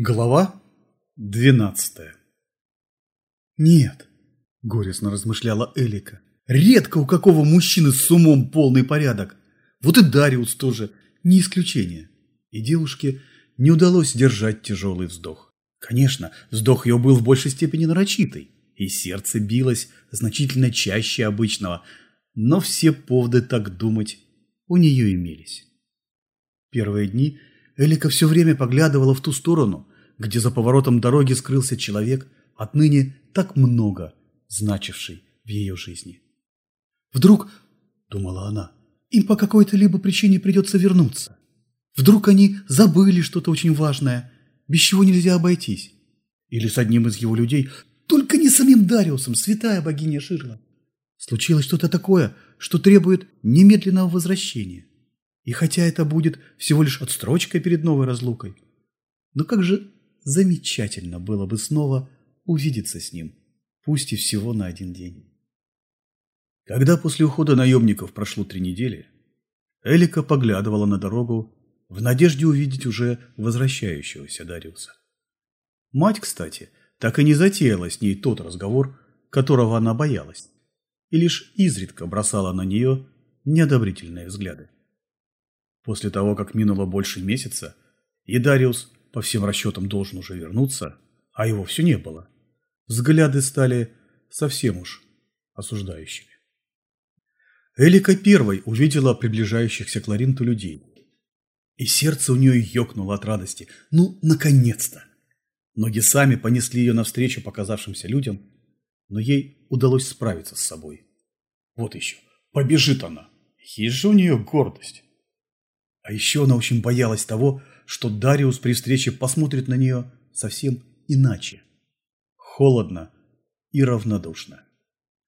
Глава двенадцатая «Нет», – горестно размышляла Элика, – «редко у какого мужчины с умом полный порядок. Вот и Дариус тоже не исключение». И девушке не удалось держать тяжелый вздох. Конечно, вздох ее был в большей степени нарочитый, и сердце билось значительно чаще обычного, но все поводы так думать у нее имелись. Первые дни Элика все время поглядывала в ту сторону, где за поворотом дороги скрылся человек, отныне так много значивший в ее жизни. «Вдруг, — думала она, — им по какой-то либо причине придется вернуться. Вдруг они забыли что-то очень важное, без чего нельзя обойтись. Или с одним из его людей, только не самим Дариусом, святая богиня Ширла. Случилось что-то такое, что требует немедленного возвращения. И хотя это будет всего лишь отстрочкой перед новой разлукой, но как же замечательно было бы снова увидеться с ним, пусть и всего на один день. Когда после ухода наемников прошло три недели, Элика поглядывала на дорогу в надежде увидеть уже возвращающегося Дариуса. Мать, кстати, так и не затеяла с ней тот разговор, которого она боялась, и лишь изредка бросала на нее неодобрительные взгляды. После того, как минуло больше месяца, и Дариус по всем расчетам должен уже вернуться, а его все не было, взгляды стали совсем уж осуждающими. Элика первой увидела приближающихся к Ларинту людей. И сердце у нее ёкнуло от радости. Ну, наконец-то! Ноги сами понесли ее навстречу показавшимся людям, но ей удалось справиться с собой. Вот еще, побежит она. Есть же у нее гордость. А еще она очень боялась того, что Дариус при встрече посмотрит на нее совсем иначе. Холодно и равнодушно.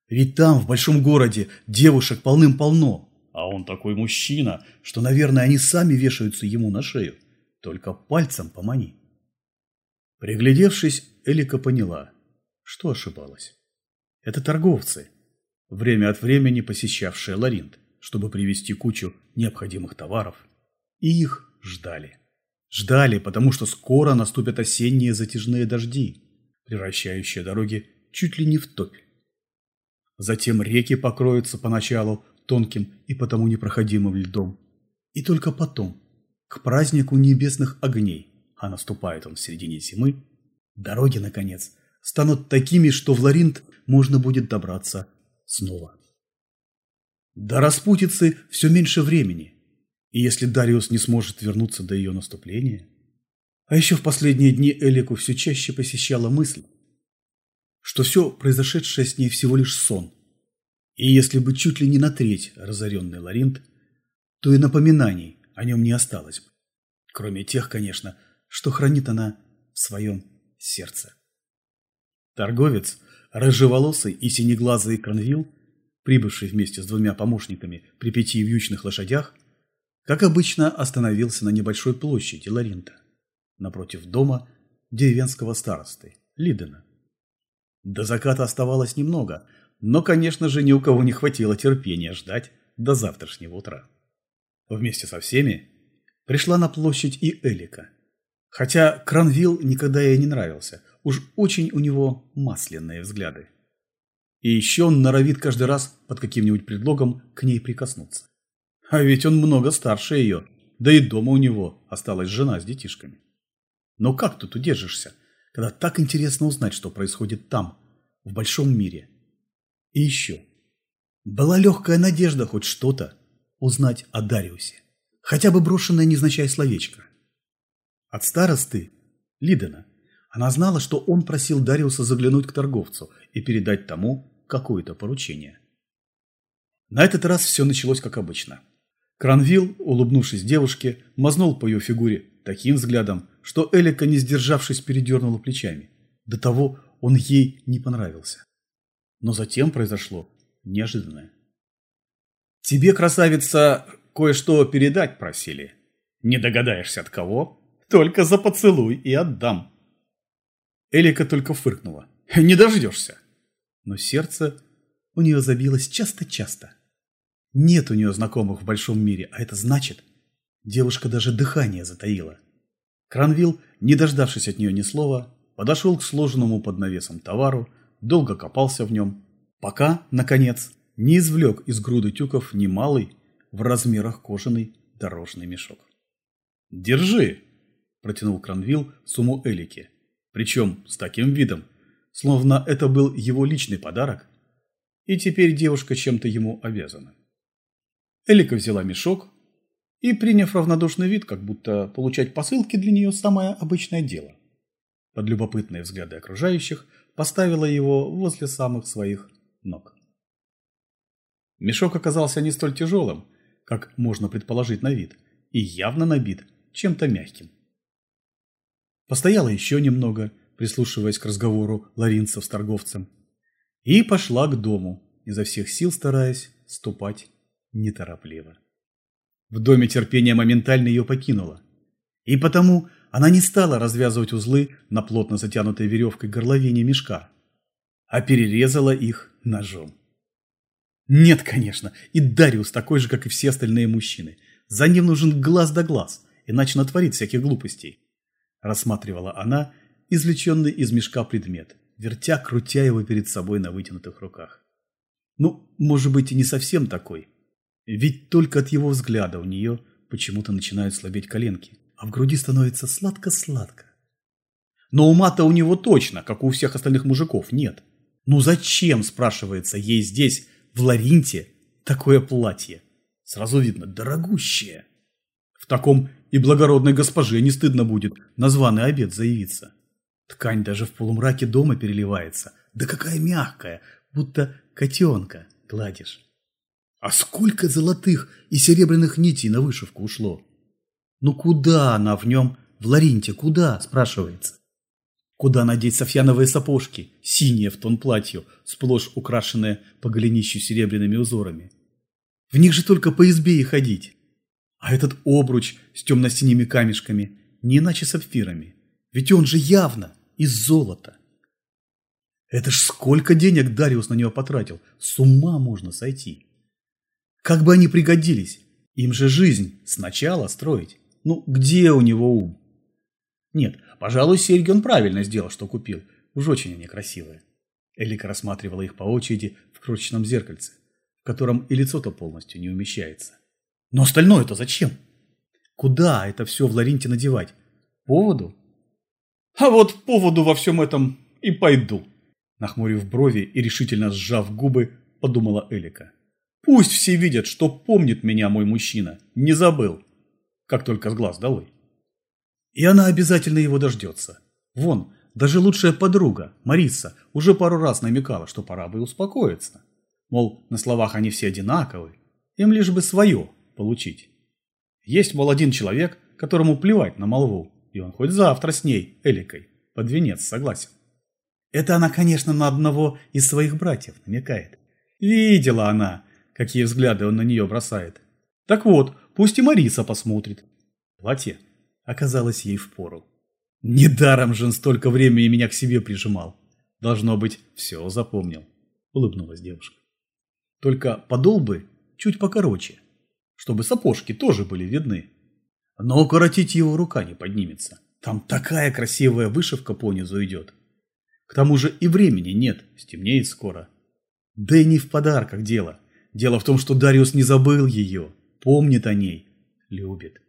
Ведь там, в большом городе, девушек полным-полно. А он такой мужчина, что, наверное, они сами вешаются ему на шею. Только пальцем помани. Приглядевшись, Элика поняла, что ошибалась. Это торговцы, время от времени посещавшие Ларинт, чтобы привезти кучу необходимых товаров. И их ждали. Ждали, потому что скоро наступят осенние затяжные дожди, превращающие дороги чуть ли не в топь. Затем реки покроются поначалу тонким и потому непроходимым льдом. И только потом, к празднику небесных огней, а наступает он в середине зимы, дороги, наконец, станут такими, что в Ларинт можно будет добраться снова. До распутицы все меньше времени – и если Дариус не сможет вернуться до ее наступления... А еще в последние дни Элику все чаще посещала мысль, что все произошедшее с ней всего лишь сон. И если бы чуть ли не на треть разоренный Ларинт, то и напоминаний о нем не осталось бы. Кроме тех, конечно, что хранит она в своем сердце. Торговец, рыжеволосый и синеглазый Кронвилл, прибывший вместе с двумя помощниками при пяти вьючных лошадях, как обычно, остановился на небольшой площади Ларинта, напротив дома деревенского старосты Лидена. До заката оставалось немного, но, конечно же, ни у кого не хватило терпения ждать до завтрашнего утра. Вместе со всеми пришла на площадь и Элика. Хотя Кранвилл никогда ей не нравился, уж очень у него масляные взгляды. И еще он норовит каждый раз под каким-нибудь предлогом к ней прикоснуться. А ведь он много старше ее, да и дома у него осталась жена с детишками. Но как тут удержишься, когда так интересно узнать, что происходит там, в большом мире? И еще. Была легкая надежда хоть что-то узнать о Дариусе. Хотя бы брошенное незначай словечко. От старосты, Лидена, она знала, что он просил Дариуса заглянуть к торговцу и передать тому какое-то поручение. На этот раз все началось как обычно – Кранвилл, улыбнувшись девушке, мазнул по ее фигуре таким взглядом, что Элика, не сдержавшись, передернула плечами. До того он ей не понравился. Но затем произошло неожиданное. «Тебе, красавица, кое-что передать просили. Не догадаешься от кого? Только за поцелуй и отдам». Элика только фыркнула. «Не дождешься». Но сердце у нее забилось часто-часто. Нет у нее знакомых в большом мире, а это значит, девушка даже дыхание затаила. Кранвилл, не дождавшись от нее ни слова, подошел к сложенному под навесом товару, долго копался в нем, пока, наконец, не извлек из груды тюков немалый в размерах кожаный дорожный мешок. «Держи!» – протянул Кранвилл сумму Элике, причем с таким видом, словно это был его личный подарок, и теперь девушка чем-то ему обязана. Элика взяла мешок и, приняв равнодушный вид, как будто получать посылки для нее самое обычное дело, под любопытные взгляды окружающих поставила его возле самых своих ног. Мешок оказался не столь тяжелым, как можно предположить на вид, и явно набит чем-то мягким. Постояла еще немного, прислушиваясь к разговору Ларинцев с торговцем, и пошла к дому, изо всех сил стараясь ступать неторопливо. В доме терпение моментально ее покинуло, и потому она не стала развязывать узлы на плотно затянутой веревкой горловине мешка, а перерезала их ножом. Нет, конечно, и Дариус такой же, как и все остальные мужчины. За ним нужен глаз да глаз, иначе натворит всяких глупостей. Рассматривала она извлеченный из мешка предмет, вертя, крутя его перед собой на вытянутых руках. Ну, может быть, и не совсем такой. Ведь только от его взгляда у нее почему-то начинают слабеть коленки, а в груди становится сладко-сладко. Но ума-то у него точно, как у всех остальных мужиков, нет. Ну зачем, спрашивается, ей здесь в Ларинте такое платье. Сразу видно, дорогущее. В таком и благородной госпоже не стыдно будет на званый обед заявиться. Ткань даже в полумраке дома переливается. Да какая мягкая, будто котенка гладишь. А сколько золотых и серебряных нитей на вышивку ушло? Ну куда она в нем, в Ларинте, куда, спрашивается? Куда надеть софьяновые сапожки, синие в тон платью, сплошь украшенные по голенищу серебряными узорами? В них же только по избе и ходить. А этот обруч с темно-синими камешками, не иначе сапфирами. Ведь он же явно из золота. Это ж сколько денег Дариус на нее потратил. С ума можно сойти. Как бы они пригодились? Им же жизнь сначала строить. Ну, где у него ум? Нет, пожалуй, серьги он правильно сделал, что купил. Уж очень они красивые. Элика рассматривала их по очереди в крошечном зеркальце, в котором и лицо-то полностью не умещается. Но остальное-то зачем? Куда это все в Ларинте надевать? Поводу? А вот поводу во всем этом и пойду. Нахмурив брови и решительно сжав губы, подумала Элика. Пусть все видят, что помнит меня мой мужчина, не забыл, как только с глаз долой. И она обязательно его дождется. Вон, даже лучшая подруга, Мариса, уже пару раз намекала, что пора бы успокоиться. Мол, на словах они все одинаковы, им лишь бы свое получить. Есть, мол, один человек, которому плевать на молву, и он хоть завтра с ней, Эликой, под венец согласен. Это она, конечно, на одного из своих братьев намекает. Видела она, какие взгляды он на нее бросает. Так вот, пусть и Мариса посмотрит. Платье оказалось ей впору. Недаром же он столько времени меня к себе прижимал. Должно быть, все запомнил, улыбнулась девушка. Только подол бы чуть покороче, чтобы сапожки тоже были видны. Но укоротить его рука не поднимется. Там такая красивая вышивка по низу идет. К тому же и времени нет, стемнеет скоро. Да и не в подарках дело. Дело в том, что Дариус не забыл ее, помнит о ней, любит.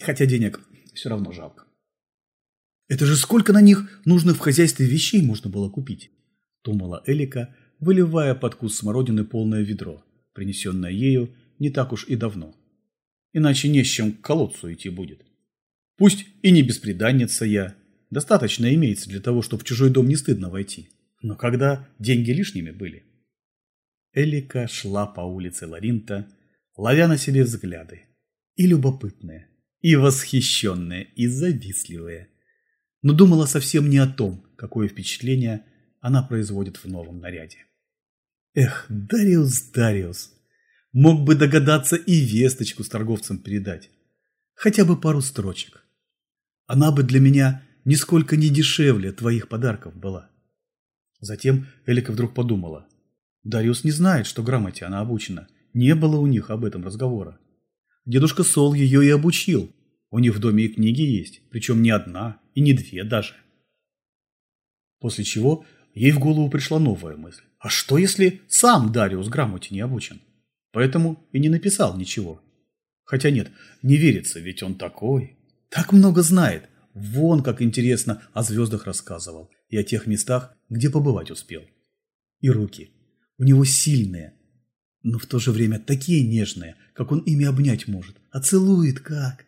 Хотя денег все равно жалко. Это же сколько на них нужных в хозяйстве вещей можно было купить, думала Элика, выливая под кус смородины полное ведро, принесенное ею не так уж и давно. Иначе не с чем к колодцу идти будет. Пусть и не бесприданница я, достаточно имеется для того, чтобы в чужой дом не стыдно войти. Но когда деньги лишними были? Элика шла по улице Ларинта, ловя на себе взгляды. И любопытные, и восхищенные, и завистливые. Но думала совсем не о том, какое впечатление она производит в новом наряде. Эх, Дариус, Дариус, мог бы догадаться и весточку с торговцем передать. Хотя бы пару строчек. Она бы для меня нисколько не дешевле твоих подарков была. Затем Элика вдруг подумала. Дариус не знает, что грамоте она обучена. Не было у них об этом разговора. Дедушка Сол ее и обучил. У них в доме и книги есть, причем не одна и не две даже. После чего ей в голову пришла новая мысль. А что если сам Дариус грамоте не обучен? Поэтому и не написал ничего. Хотя нет, не верится, ведь он такой. Так много знает. Вон как интересно о звездах рассказывал и о тех местах, где побывать успел. И руки. У него сильные, но в то же время такие нежные, как он ими обнять может. А целует как?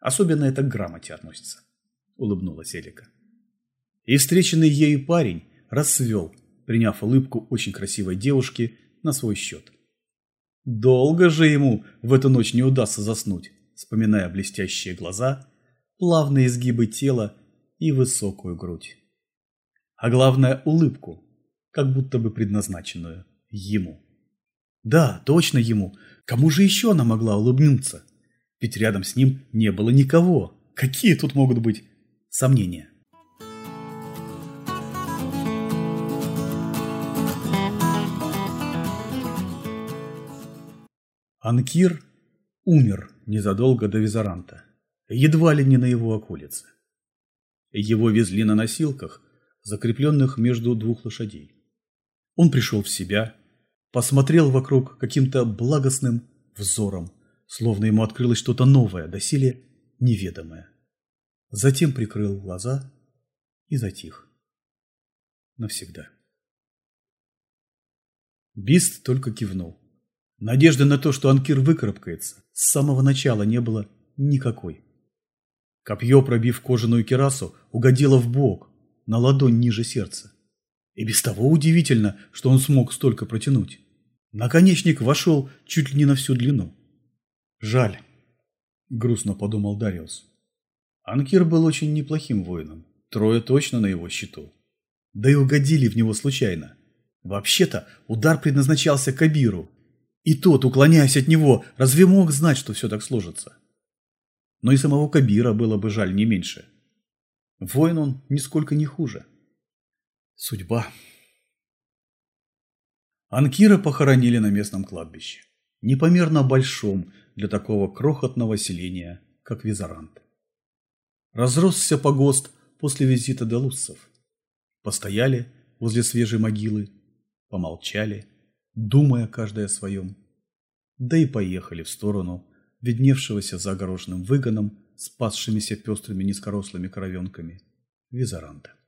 Особенно это к грамоте относится, улыбнулась Элика. И встреченный ею парень расцвел, приняв улыбку очень красивой девушки на свой счет. Долго же ему в эту ночь не удастся заснуть, вспоминая блестящие глаза, плавные изгибы тела и высокую грудь. А главное улыбку, как будто бы предназначенную ему. Да, точно ему. Кому же еще она могла улыбнуться? Ведь рядом с ним не было никого. Какие тут могут быть сомнения? Анкир умер незадолго до Визаранта, едва ли не на его околице. Его везли на носилках, закрепленных между двух лошадей. Он пришел в себя, посмотрел вокруг каким-то благостным взором, словно ему открылось что-то новое, доселе неведомое. Затем прикрыл глаза и затих. Навсегда. Бист только кивнул. Надежды на то, что Анкир выкарабкается, с самого начала не было никакой. Копье, пробив кожаную керасу, угодило в бок, на ладонь ниже сердца. И без того удивительно, что он смог столько протянуть. Наконечник вошел чуть ли не на всю длину. Жаль, грустно подумал Дариус. Анкир был очень неплохим воином, трое точно на его счету. Да и угодили в него случайно. Вообще-то удар предназначался Кабиру, и тот, уклоняясь от него, разве мог знать, что все так сложится? Но и самого Кабира было бы жаль не меньше. Воин он нисколько не хуже. Судьба. Анкира похоронили на местном кладбище. Непомерно большом для такого крохотного селения, как Визарант. Разросся погост после визита делуссов. Постояли возле свежей могилы, помолчали – думая каждый о своем. Да и поехали в сторону видневшегося за огороженным выгоном, спасшимися пестрыми низкорослыми коровенками, Визаранта.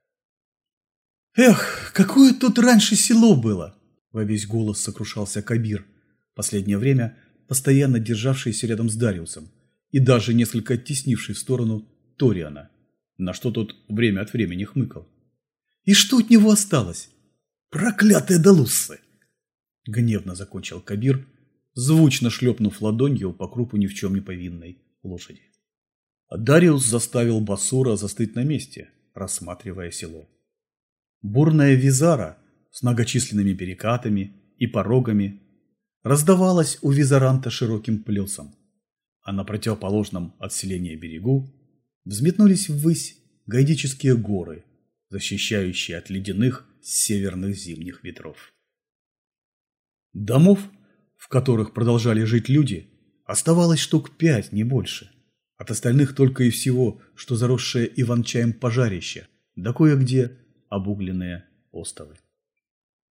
«Эх, какое тут раньше село было!» Во весь голос сокрушался Кабир, последнее время постоянно державшийся рядом с Дариусом и даже несколько оттеснивший в сторону Ториана, на что тот время от времени хмыкал. «И что от него осталось? Проклятые долуссы!» Гневно закончил Кабир, звучно шлепнув ладонью по крупу ни в чем не повинной лошади. А Дариус заставил Басура застыть на месте, рассматривая село. Бурная визара с многочисленными перекатами и порогами раздавалась у визаранта широким плесом, а на противоположном от селения берегу взметнулись ввысь гайдические горы, защищающие от ледяных северных зимних ветров. Домов, в которых продолжали жить люди, оставалось штук пять, не больше. От остальных только и всего, что заросшее иван-чаем пожарище, да кое-где обугленные остовы.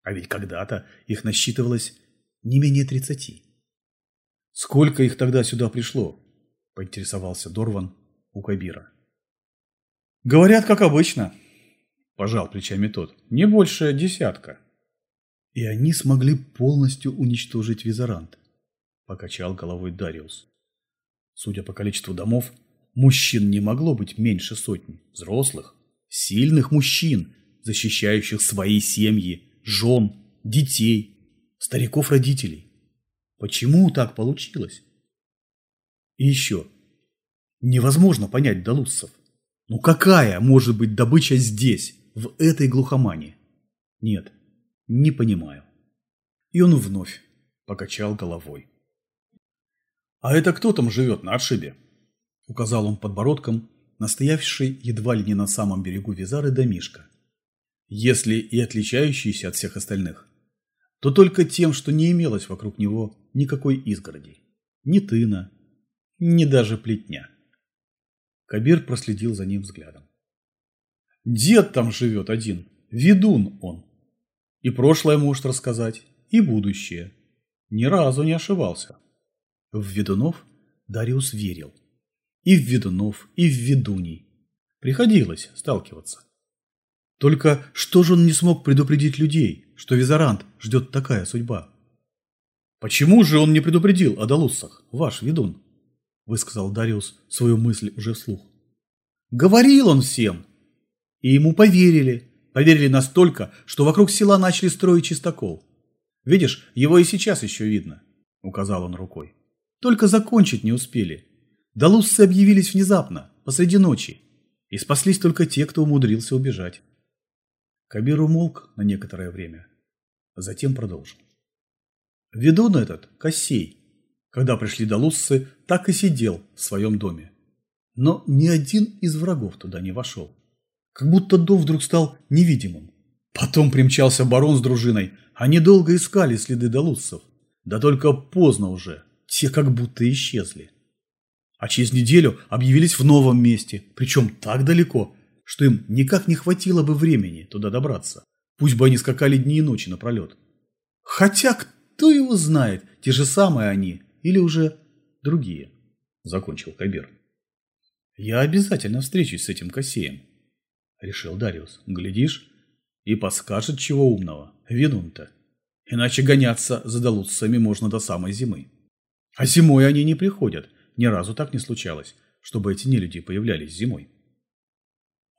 А ведь когда-то их насчитывалось не менее тридцати. «Сколько их тогда сюда пришло?» – поинтересовался Дорван у Кабира. «Говорят, как обычно», – пожал плечами тот, – «не больше десятка». И они смогли полностью уничтожить Визарант, покачал головой Дариус. Судя по количеству домов, мужчин не могло быть меньше сотни. Взрослых, сильных мужчин, защищающих свои семьи, жен, детей, стариков-родителей. Почему так получилось? И еще. Невозможно понять долуссов. Ну какая может быть добыча здесь, в этой глухомане? Нет, не понимаю. И он вновь покачал головой. «А это кто там живет на отшибе?» Указал он подбородком настоявший едва ли не на самом берегу Визары домишка. Если и отличающийся от всех остальных, то только тем, что не имелось вокруг него никакой изгороди. Ни тына, ни даже плетня. Кабир проследил за ним взглядом. Дед там живет один, ведун он. И прошлое может рассказать, и будущее. Ни разу не ошибался. В ведунов Дариус верил. И в ведунов, и в ведуней. Приходилось сталкиваться. Только что же он не смог предупредить людей, что Визарант ждет такая судьба? Почему же он не предупредил о Далуссах, ваш ведун? Высказал Дариус свою мысль уже вслух. Говорил он всем. И ему поверили. Поверили настолько, что вокруг села начали строить чистокол. Видишь, его и сейчас еще видно, указал он рукой. Только закончить не успели. Далуссы объявились внезапно, посреди ночи, и спаслись только те, кто умудрился убежать. Кабир умолк на некоторое время, затем продолжил. Ведун этот, Кассей, когда пришли Далуссы, так и сидел в своем доме. Но ни один из врагов туда не вошел. Как будто дом вдруг стал невидимым. Потом примчался барон с дружиной. Они долго искали следы Далуссов. Да только поздно уже. Те как будто исчезли. А через неделю объявились в новом месте, причем так далеко, что им никак не хватило бы времени туда добраться. Пусть бы они скакали дни и ночи напролет. Хотя кто его знает, те же самые они или уже другие, закончил Кабир. Я обязательно встречусь с этим Кассеем, решил Дариус. Глядишь, и подскажет чего умного, ведун-то. Иначе гоняться за долуцами можно до самой зимы. А зимой они не приходят. Ни разу так не случалось, чтобы эти нелюди появлялись зимой.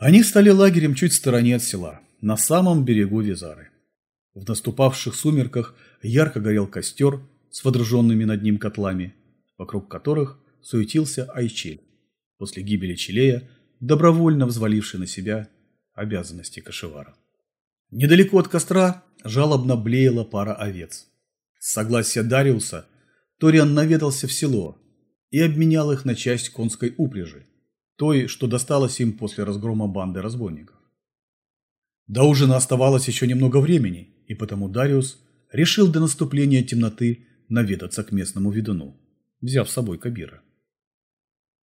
Они стали лагерем чуть в стороне от села, на самом берегу Визары. В наступавших сумерках ярко горел костер с водруженными над ним котлами, вокруг которых суетился Айчель, после гибели Челея, добровольно взваливший на себя обязанности кошевара. Недалеко от костра жалобно блеяла пара овец. С согласия Дариуса Ториан наведался в село и обменял их на часть конской упряжи, той, что досталось им после разгрома банды разбойников. До ужина оставалось еще немного времени, и потому Дариус решил до наступления темноты наведаться к местному ведуну, взяв с собой Кабира.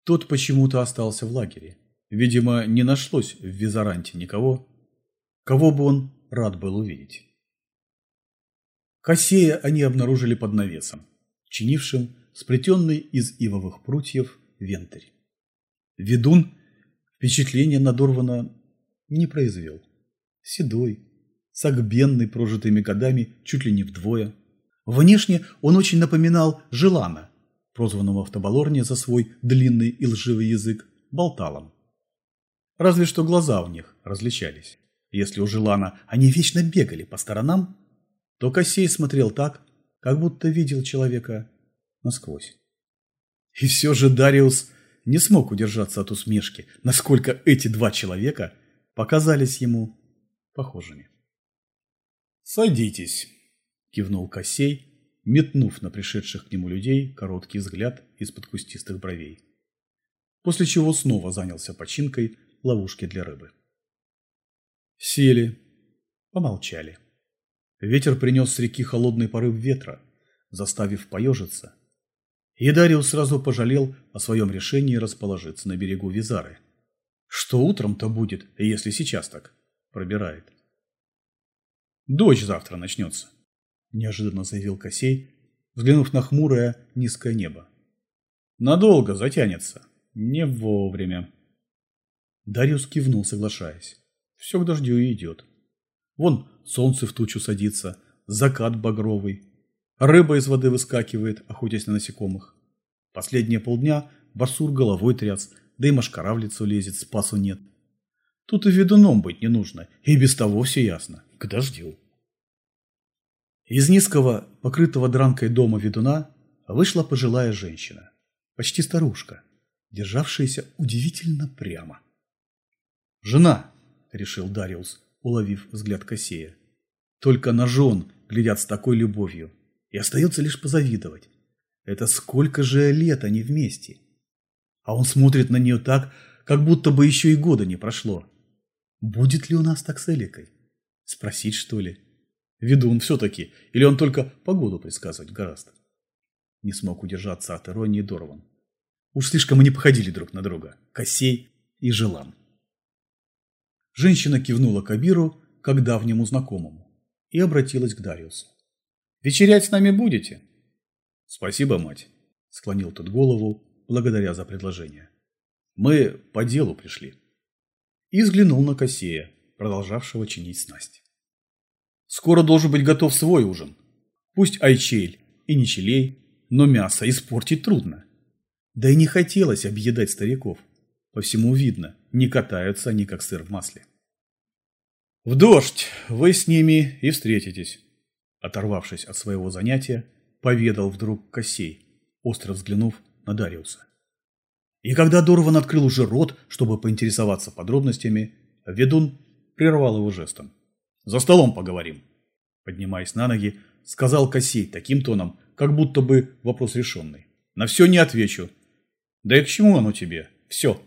Тот почему-то остался в лагере. Видимо, не нашлось в Визаранте никого, кого бы он рад был увидеть. Кассея они обнаружили под навесом чинившим сплетенный из ивовых прутьев вентарь. Ведун впечатление надорвано не произвел. Седой, сагбенный прожитыми годами чуть ли не вдвое. Внешне он очень напоминал Желана, прозванного в Табалорне за свой длинный и лживый язык болталом. Разве что глаза у них различались. Если у Желана они вечно бегали по сторонам, то Косей смотрел так, как будто видел человека насквозь. И все же Дариус не смог удержаться от усмешки, насколько эти два человека показались ему похожими. «Садитесь», – кивнул Косей, метнув на пришедших к нему людей короткий взгляд из-под кустистых бровей. После чего снова занялся починкой ловушки для рыбы. Сели, помолчали. Ветер принес с реки холодный порыв ветра, заставив поежиться. И Дариус сразу пожалел о своем решении расположиться на берегу Визары. Что утром-то будет, если сейчас так пробирает? Дождь завтра начнется, неожиданно заявил Косей, взглянув на хмурое низкое небо. Надолго затянется, не вовремя. Дариус кивнул, соглашаясь. Все к дождю и идет. Вон солнце в тучу садится, закат багровый. Рыба из воды выскакивает, охотясь на насекомых. Последние полдня барсур головой тряс, да и машкара в лицо лезет, спасу нет. Тут и ведуном быть не нужно, и без того все ясно. К дождю. Из низкого, покрытого дранкой дома ведуна вышла пожилая женщина, почти старушка, державшаяся удивительно прямо. «Жена!» – решил Дариус, уловив взгляд Косея. Только на жен глядят с такой любовью. И остается лишь позавидовать. Это сколько же лет они вместе. А он смотрит на нее так, как будто бы еще и года не прошло. Будет ли у нас так с Эликой? Спросить, что ли? Ведун все-таки, или он только погоду предсказывать гораздо? Не смог удержаться от иронии Дорван. Уж слишком они походили друг на друга, Косей и Желан. Женщина кивнула Кабиру, как давнему знакомому, и обратилась к Дариусу. «Вечерять с нами будете?» «Спасибо, мать», – склонил тот голову, благодаря за предложение. «Мы по делу пришли». И взглянул на Косея, продолжавшего чинить снасть. «Скоро должен быть готов свой ужин. Пусть айчель и не челей, но мясо испортить трудно. Да и не хотелось объедать стариков. По всему видно, не катаются они, как сыр в масле. «В дождь вы с ними и встретитесь», – оторвавшись от своего занятия, поведал вдруг Косей, остро взглянув на Дариуса. И когда Дорван открыл уже рот, чтобы поинтересоваться подробностями, ведун прервал его жестом. «За столом поговорим». Поднимаясь на ноги, сказал Косей таким тоном, как будто бы вопрос решенный. «На все не отвечу. Да и к чему оно тебе? Все».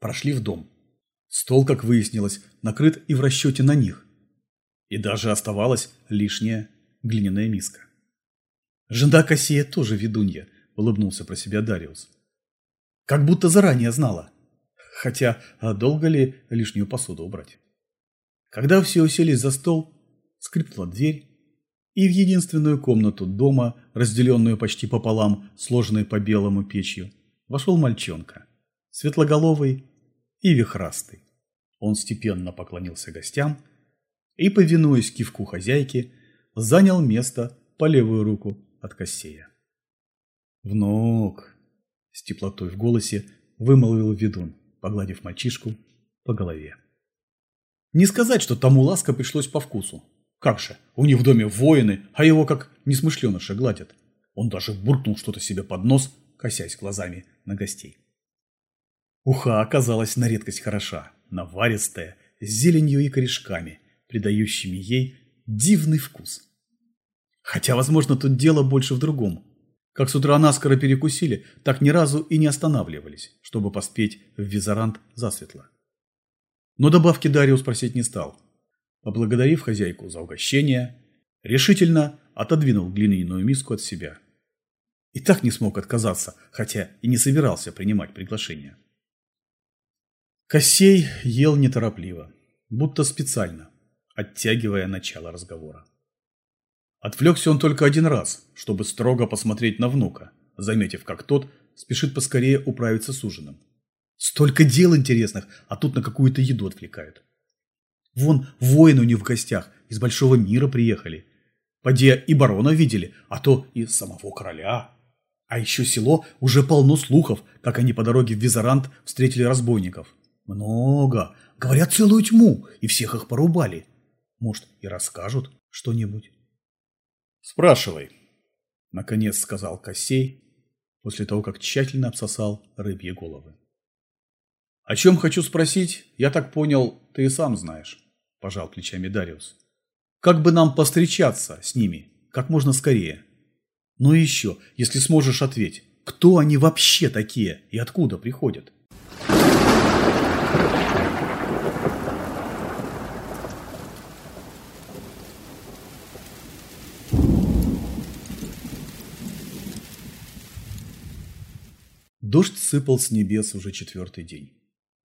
Прошли в дом. Стол, как выяснилось, накрыт и в расчете на них. И даже оставалась лишняя глиняная миска. Жена Кассия тоже ведунья, улыбнулся про себя Дариус. Как будто заранее знала. Хотя, а долго ли лишнюю посуду убрать? Когда все уселись за стол, скрипнула дверь, и в единственную комнату дома, разделенную почти пополам, сложенной по белому печью, вошел мальчонка, светлоголовый и вихрастый. Он степенно поклонился гостям и, повинуясь кивку хозяйки, занял место по левую руку от Кассея. «Внук!» – с теплотой в голосе вымолвил ведун, погладив мальчишку по голове. Не сказать, что тому ласка пришлось по вкусу. Как же, у них в доме воины, а его как несмышленыша гладят. Он даже буркнул что-то себе под нос, косясь глазами на гостей. Уха оказалась на редкость хороша, наваристая, с зеленью и корешками, придающими ей дивный вкус. Хотя, возможно, тут дело больше в другом. Как с утра наскоро перекусили, так ни разу и не останавливались, чтобы поспеть в визарант засветло. Но добавки Дариус просить не стал. Поблагодарив хозяйку за угощение, решительно отодвинул глиняную миску от себя. И так не смог отказаться, хотя и не собирался принимать приглашение. Косей ел неторопливо, будто специально, оттягивая начало разговора. Отвлекся он только один раз, чтобы строго посмотреть на внука, заметив, как тот спешит поскорее управиться с ужином. Столько дел интересных, а тут на какую-то еду отвлекают. Вон воины у них в гостях, из большого мира приехали. Поди и барона видели, а то и самого короля. А еще село уже полно слухов, как они по дороге в Визарант встретили разбойников. Много. Говорят, целую тьму, и всех их порубали. Может, и расскажут что-нибудь. Спрашивай, наконец сказал Косей, после того, как тщательно обсосал рыбьи головы. О чем хочу спросить, я так понял, ты и сам знаешь пожал плечами Дариус. Как бы нам повстречаться с ними как можно скорее? Ну и еще, если сможешь ответить, кто они вообще такие и откуда приходят? Дождь сыпал с небес уже четвертый день.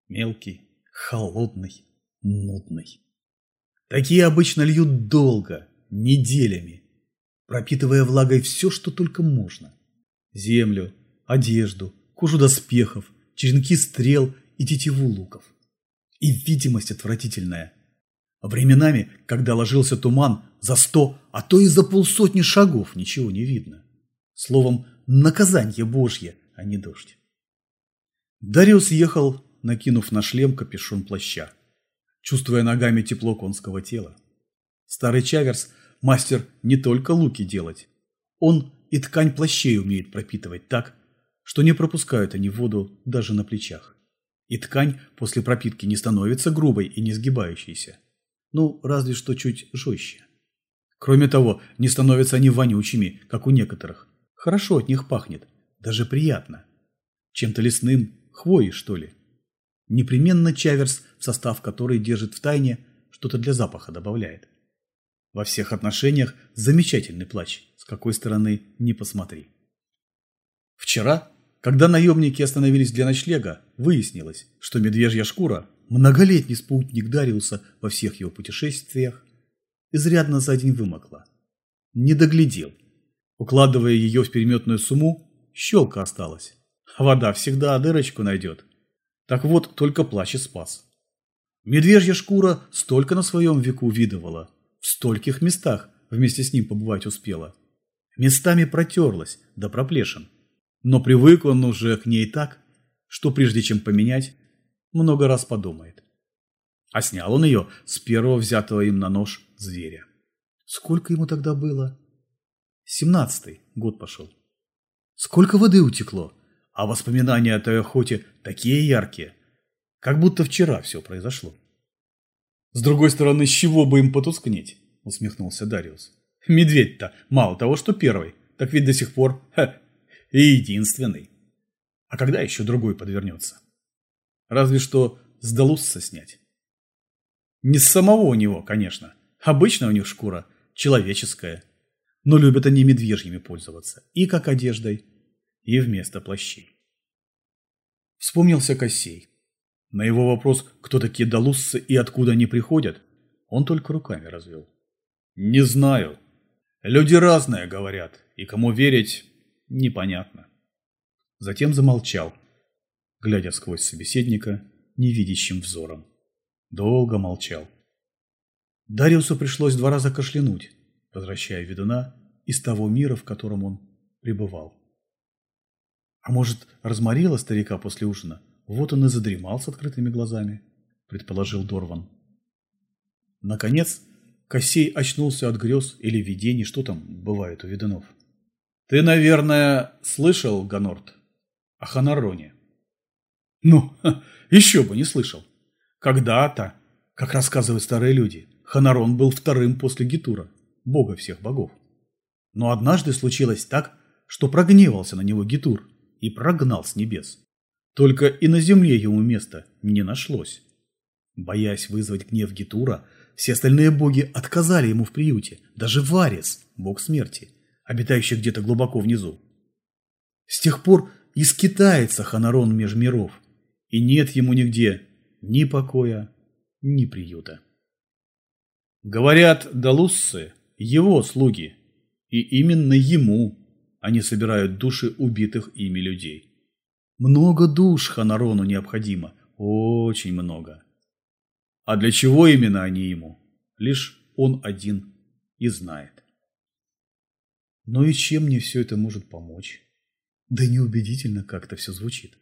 Мелкий, холодный, нудный. Такие обычно льют долго, неделями, пропитывая влагой все, что только можно. Землю, одежду, кожу доспехов, черенки стрел и тетиву луков. И видимость отвратительная. Временами, когда ложился туман, за сто, а то и за полсотни шагов ничего не видно. Словом, наказание Божье, а не дождь. Дариус ехал, накинув на шлем капюшон плаща чувствуя ногами тепло конского тела. Старый Чаверс – мастер не только луки делать. Он и ткань плащей умеет пропитывать так, что не пропускают они воду даже на плечах. И ткань после пропитки не становится грубой и не сгибающейся. Ну, разве что чуть жестче. Кроме того, не становятся они вонючими, как у некоторых. Хорошо от них пахнет, даже приятно. Чем-то лесным, хвоей, что ли. Непременно чаверс, в состав которой держит в тайне, что-то для запаха добавляет. Во всех отношениях замечательный плач, с какой стороны не посмотри. Вчера Когда наемники остановились для ночлега, выяснилось, что медвежья шкура, многолетний спутник Дариуса во всех его путешествиях, изрядно за день вымокла. Не доглядел. Укладывая ее в переметную сумму, щелка осталась. Вода всегда дырочку найдет. Так вот, только плащ и спас. Медвежья шкура столько на своем веку видывала, в стольких местах вместе с ним побывать успела. Местами протерлась, да проплешин. Но привык он уже к ней так, что прежде чем поменять, много раз подумает. А снял он ее с первого взятого им на нож зверя. Сколько ему тогда было? Семнадцатый год пошел. Сколько воды утекло, а воспоминания о той охоте такие яркие, как будто вчера все произошло. С другой стороны, с чего бы им потускнеть? Усмехнулся Дариус. Медведь-то мало того, что первый, так ведь до сих пор ха, и единственный. А когда еще другой подвернется? Разве что с Далусса снять. Не с самого у него, конечно. Обычно у них шкура человеческая. Но любят они медвежьими пользоваться. И как одеждой, и вместо плащей. Вспомнился Кощей. На его вопрос, кто такие Далуссы и откуда они приходят, он только руками развел. «Не знаю. Люди разные говорят, и кому верить, непонятно». Затем замолчал, глядя сквозь собеседника невидящим взором. Долго молчал. Дариусу пришлось два раза кашлянуть, возвращая ведуна из того мира, в котором он пребывал. А может, разморила старика после ужина? Вот он и задремал с открытыми глазами, предположил Дорван. Наконец, Косей очнулся от грез или видений, что там бывает у ведунов. Ты, наверное, слышал, Ганорт, о Ханароне? Ну, еще бы не слышал. Когда-то, как рассказывают старые люди, Ханарон был вторым после Гитура, бога всех богов. Но однажды случилось так, что прогневался на него Гитур и прогнал с небес. Только и на земле ему места не нашлось. Боясь вызвать гнев Гитура, все остальные боги отказали ему в приюте, даже Варис, бог смерти, обитающий где-то глубоко внизу. С тех пор и скитается Ханарон меж миров, и нет ему нигде ни покоя, ни приюта. Говорят, Далуссы – его слуги, и именно ему они собирают души убитых ими людей. Много душ Ханарону необходимо, очень много. А для чего именно они ему, лишь он один и знает. Но и чем мне все это может помочь? Да неубедительно как-то все звучит.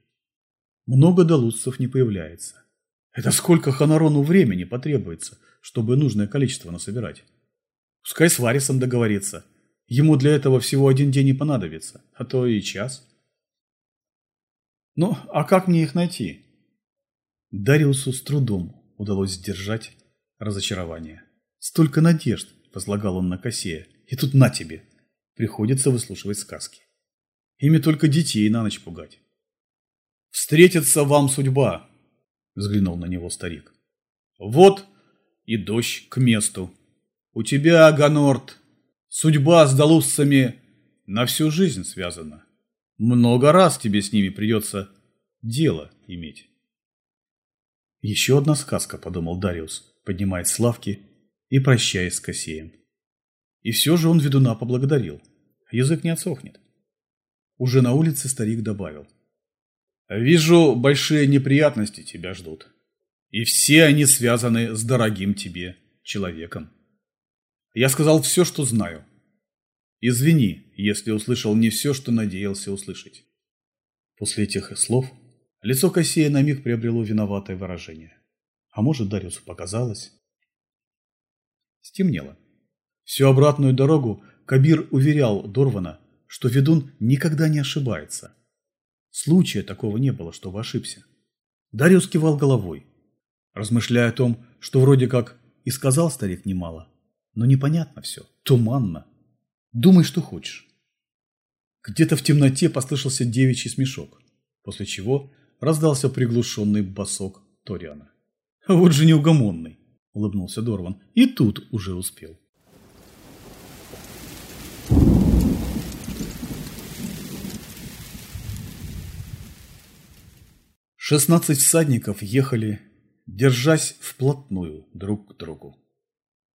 Много долуцев не появляется. Это сколько Ханарону времени потребуется, чтобы нужное количество насобирать? Пускай с Варисом договорится. Ему для этого всего один день не понадобится, а то и час. Ну, а как мне их найти? Дариусу с трудом удалось сдержать разочарование. Столько надежд возлагал он на Кассея, и тут на тебе. Приходится выслушивать сказки. Ими только детей на ночь пугать. «Встретится вам судьба», — взглянул на него старик. «Вот и дождь к месту. У тебя, Ганорт, судьба с долуссами на всю жизнь связана. Много раз тебе с ними придется дело иметь». «Еще одна сказка», — подумал Дариус, поднимаясь с лавки и прощаясь с Кассеем. И все же он ведуна поблагодарил. Язык не отсохнет. Уже на улице старик добавил. «Вижу, большие неприятности тебя ждут. И все они связаны с дорогим тебе человеком. Я сказал все, что знаю. Извини, если услышал не все, что надеялся услышать». После этих слов лицо Кассея на миг приобрело виноватое выражение. А может, Дариусу показалось? Стемнело. Всю обратную дорогу Кабир уверял Дорвана, что ведун никогда не ошибается. Случая такого не было, чтобы ошибся. Дариус кивал головой, размышляя о том, что вроде как и сказал старик немало, но непонятно все, туманно. Думай, что хочешь. Где-то в темноте послышался девичий смешок, после чего раздался приглушенный басок Ториана. «Вот же неугомонный!» – улыбнулся Дорван. «И тут уже успел». Шестнадцать всадников ехали, держась вплотную друг к другу.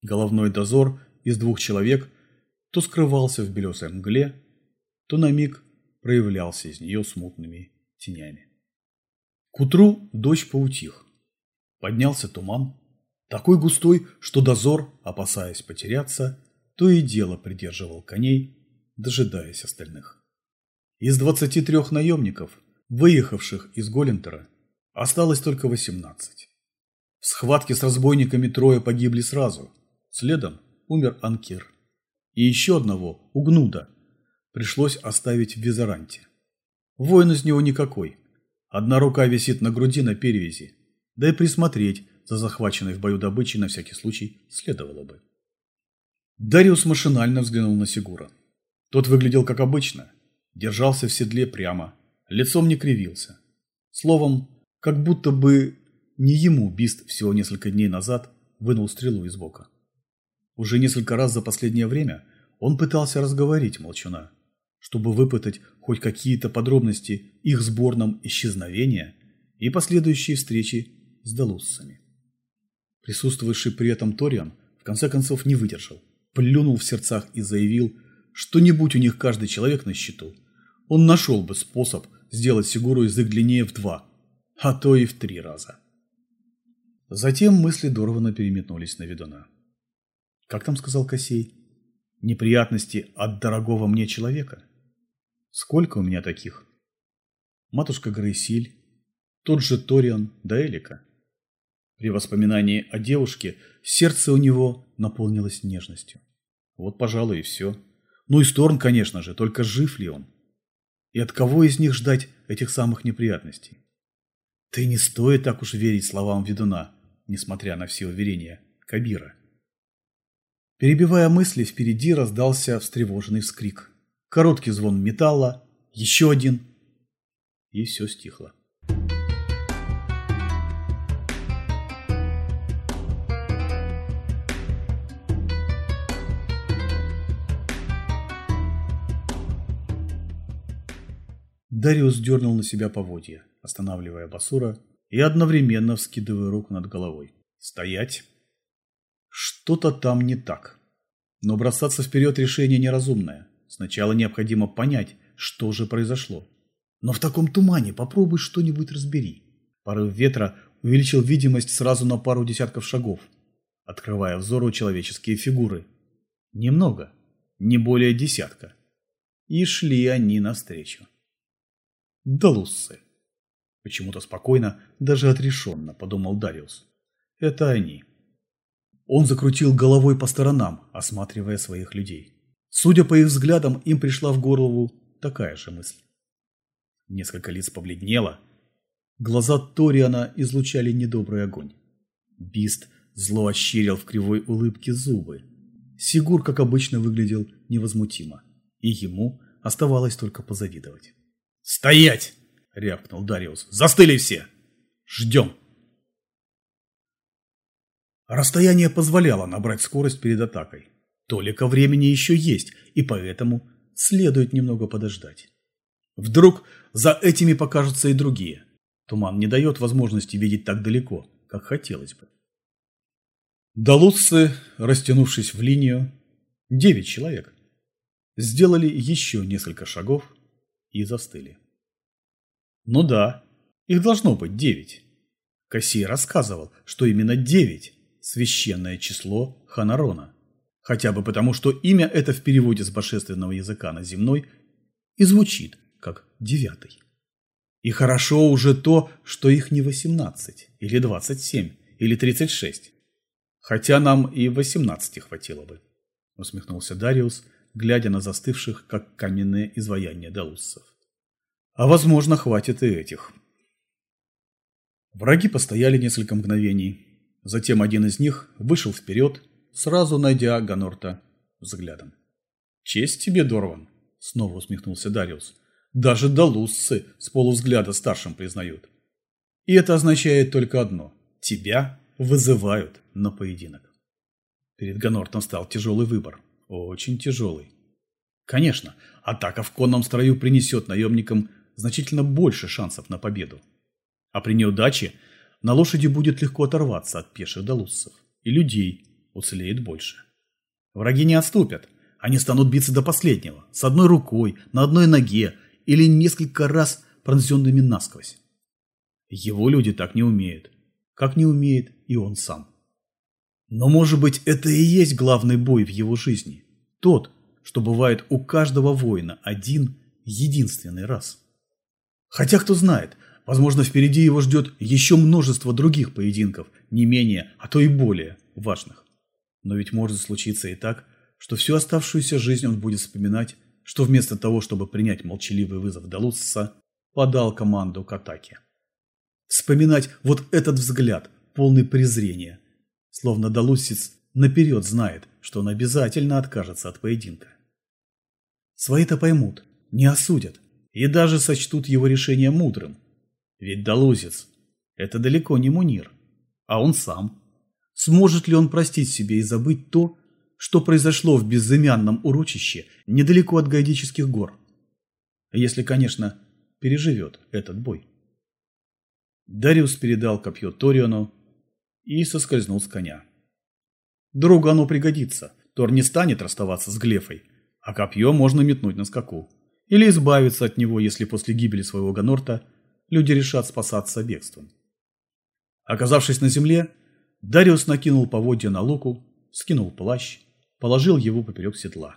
Головной дозор из двух человек то скрывался в белесой мгле, то на миг проявлялся из нее смутными тенями. К утру дождь поутих. Поднялся туман, такой густой, что дозор, опасаясь потеряться, то и дело придерживал коней, дожидаясь остальных. Из двадцати трех наемников, выехавших из Голлентера, осталось только восемнадцать. В схватке с разбойниками трое погибли сразу, следом умер Анкир. И еще одного, Угнуда, пришлось оставить в Визаранте. Воин из него никакой. Одна рука висит на груди на перевязи. Да и присмотреть за захваченной в бою добычей на всякий случай следовало бы. Дариус машинально взглянул на Сигура. Тот выглядел как обычно. Держался в седле прямо. Лицом не кривился. Словом, как будто бы не ему Бист всего несколько дней назад вынул стрелу из бока. Уже несколько раз за последнее время он пытался разговорить молчуна, чтобы выпытать хоть какие-то подробности их сборном исчезновения и последующей встречи с Далуссами. Присутствовавший при этом Ториан в конце концов не выдержал, плюнул в сердцах и заявил, что не будь у них каждый человек на счету, он нашел бы способ сделать Сигуру язык длиннее в два, а то и в три раза. Затем мысли Дорвана переметнулись на ведуна. Как там сказал Косей? Неприятности от дорогого мне человека? Сколько у меня таких? Матушка Грейсиль, тот же Ториан да Элика. При воспоминании о девушке сердце у него наполнилось нежностью. Вот, пожалуй, и все. Ну и Сторн, конечно же, только жив ли он? И от кого из них ждать этих самых неприятностей? Ты не стоит так уж верить словам ведуна, несмотря на все уверения Кабира. Перебивая мысли, впереди раздался встревоженный вскрик. Короткий звон металла, еще один, и все стихло. Дариус дернул на себя поводья, останавливая Басура и одновременно вскидывая руку над головой. «Стоять!» Что-то там не так. Но бросаться вперед решение неразумное. Сначала необходимо понять, что же произошло. Но в таком тумане попробуй что-нибудь разбери. Порыв ветра увеличил видимость сразу на пару десятков шагов, открывая взору человеческие фигуры. Немного, не более десятка. И шли они навстречу. Далуссы. Почему-то спокойно, даже отрешенно, подумал Дариус. Это они. Он закрутил головой по сторонам, осматривая своих людей. Судя по их взглядам, им пришла в голову такая же мысль. Несколько лиц побледнело. Глаза Ториана излучали недобрый огонь. Бист зло ощерил в кривой улыбке зубы. Сигур, как обычно, выглядел невозмутимо, и ему оставалось только позавидовать. «Стоять!» — рявкнул Дариус. «Застыли все! Ждем!» Расстояние позволяло набрать скорость перед атакой. Толика времени еще есть, и поэтому следует немного подождать. Вдруг за этими покажутся и другие. Туман не дает возможности видеть так далеко, как хотелось бы. Далутцы, растянувшись в линию, девять человек, сделали еще несколько шагов и застыли. Ну да, их должно быть девять. Кассий рассказывал, что именно девять – священное число Ханарона. Хотя бы потому, что имя это в переводе с божественного языка на земной и звучит как девятый. И хорошо уже то, что их не восемнадцать, или двадцать семь, или тридцать шесть. Хотя нам и восемнадцати хватило бы, усмехнулся Дариус, глядя на застывших, как каменные изваяния далуссов. А возможно, хватит и этих. Враги постояли несколько мгновений. Затем один из них вышел вперед, сразу найдя Ганорта взглядом. «Честь тебе, Дорван!» — снова усмехнулся Дариус. «Даже долусцы с полувзгляда старшим признают. И это означает только одно — тебя вызывают на поединок». Перед Ганортом стал тяжелый выбор. Очень тяжелый. Конечно, атака в конном строю принесет наемникам значительно больше шансов на победу. А при неудаче на лошади будет легко оторваться от пеших долуссов, и людей уцелеет больше. Враги не отступят, они станут биться до последнего, с одной рукой, на одной ноге или несколько раз пронзенными насквозь. Его люди так не умеют, как не умеет и он сам. Но может быть это и есть главный бой в его жизни, тот, что бывает у каждого воина один единственный раз. Хотя кто знает, возможно впереди его ждет еще множество других поединков, не менее, а то и более важных. Но ведь может случиться и так, что всю оставшуюся жизнь он будет вспоминать, что вместо того, чтобы принять молчаливый вызов Далусса, подал команду к атаке. Вспоминать вот этот взгляд, полный презрения, словно Далуссец наперед знает, что он обязательно откажется от поединка. Свои-то поймут, не осудят и даже сочтут его решение мудрым. Ведь Далузец – это далеко не Мунир, а он сам. Сможет ли он простить себе и забыть то, что произошло в безымянном урочище недалеко от Гайдических гор? Если, конечно, переживет этот бой. Дариус передал копье Ториону и соскользнул с коня. Другу оно пригодится. Тор не станет расставаться с Глефой, а копье можно метнуть на скаку. Или избавиться от него, если после гибели своего Ганорта люди решат спасаться бегством. Оказавшись на земле, Дариус накинул поводья на луку, скинул плащ, положил его поперек седла.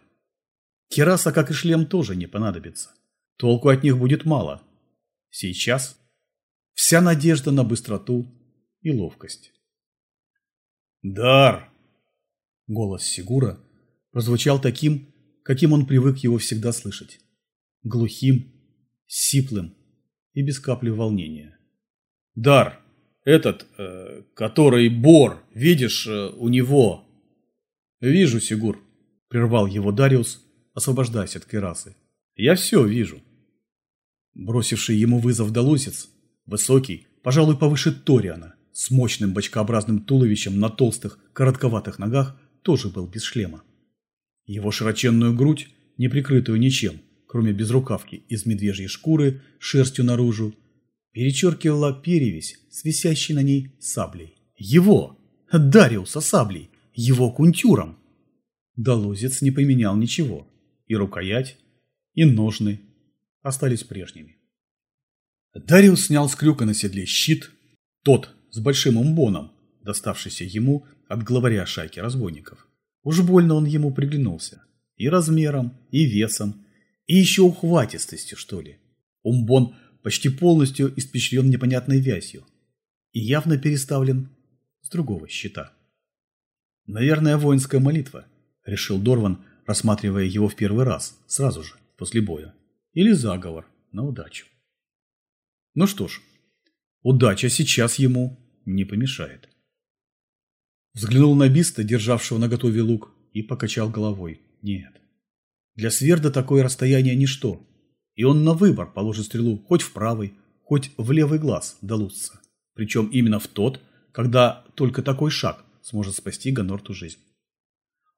Кераса, как и шлем, тоже не понадобится. Толку от них будет мало. Сейчас вся надежда на быстроту и ловкость. «Дар!» Голос Сигура прозвучал таким, каким он привык его всегда слышать. Глухим, сиплым и без капли волнения. «Дар! Этот, э, который Бор, видишь, э, у него...» «Вижу, Сигур», — прервал его Дариус, освобождаясь от керасы. «Я все вижу». Бросивший ему вызов долусец, высокий, пожалуй, повыше Ториана, с мощным бочкообразным туловищем на толстых, коротковатых ногах, тоже был без шлема. Его широченную грудь, не прикрытую ничем, кроме безрукавки из медвежьей шкуры, шерстью наружу, перечеркивала перевесь с висящей на ней саблей. Его! Дариуса саблей! Его кунтюром! Долозец не поменял ничего. И рукоять, и ножны остались прежними. Дариус снял с крюка на седле щит, тот с большим умбоном, доставшийся ему от главаря шайки разбойников. Уж больно он ему приглянулся. И размером, и весом, и еще ухватистостью, что ли. Умбон почти полностью испещрен непонятной вязью и явно переставлен с другого щита. «Наверное, воинская молитва», — решил Дорван, рассматривая его в первый раз, сразу же, после боя. Или заговор на удачу. Ну что ж, удача сейчас ему не помешает. Взглянул на Биста, державшего на готове лук, и покачал головой. Нет. Для Сверда такое расстояние ничто, и он на выбор положит стрелу хоть в правый, хоть в левый глаз до. Причем именно в тот, когда только такой шаг сможет спасти Гонорту жизнь.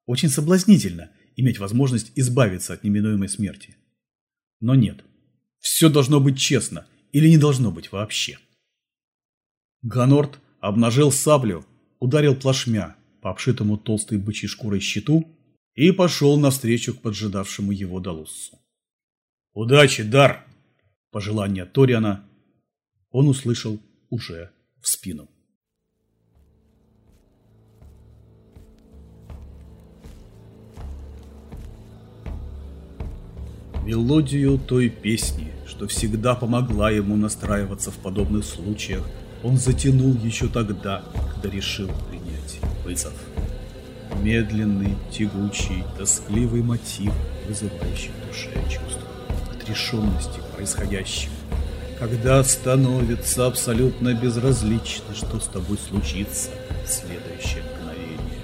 Очень соблазнительно иметь возможность избавиться от неминуемой смерти. Но нет. Все должно быть честно или не должно быть вообще. Ганорт обнажил саблю ударил плашмя по обшитому толстой бычьей шкурой щиту и пошел навстречу к поджидавшему его Далуссу. «Удачи, Дар!» Пожелание Ториана он услышал уже в спину. Мелодию той песни, что всегда помогла ему настраиваться в подобных случаях, он затянул еще тогда, когда решил принять вызов. Медленный, тягучий, тоскливый мотив, вызывающий в душе чувство отрешенности происходящему. Когда становится абсолютно безразлично, что с тобой случится в следующее мгновение.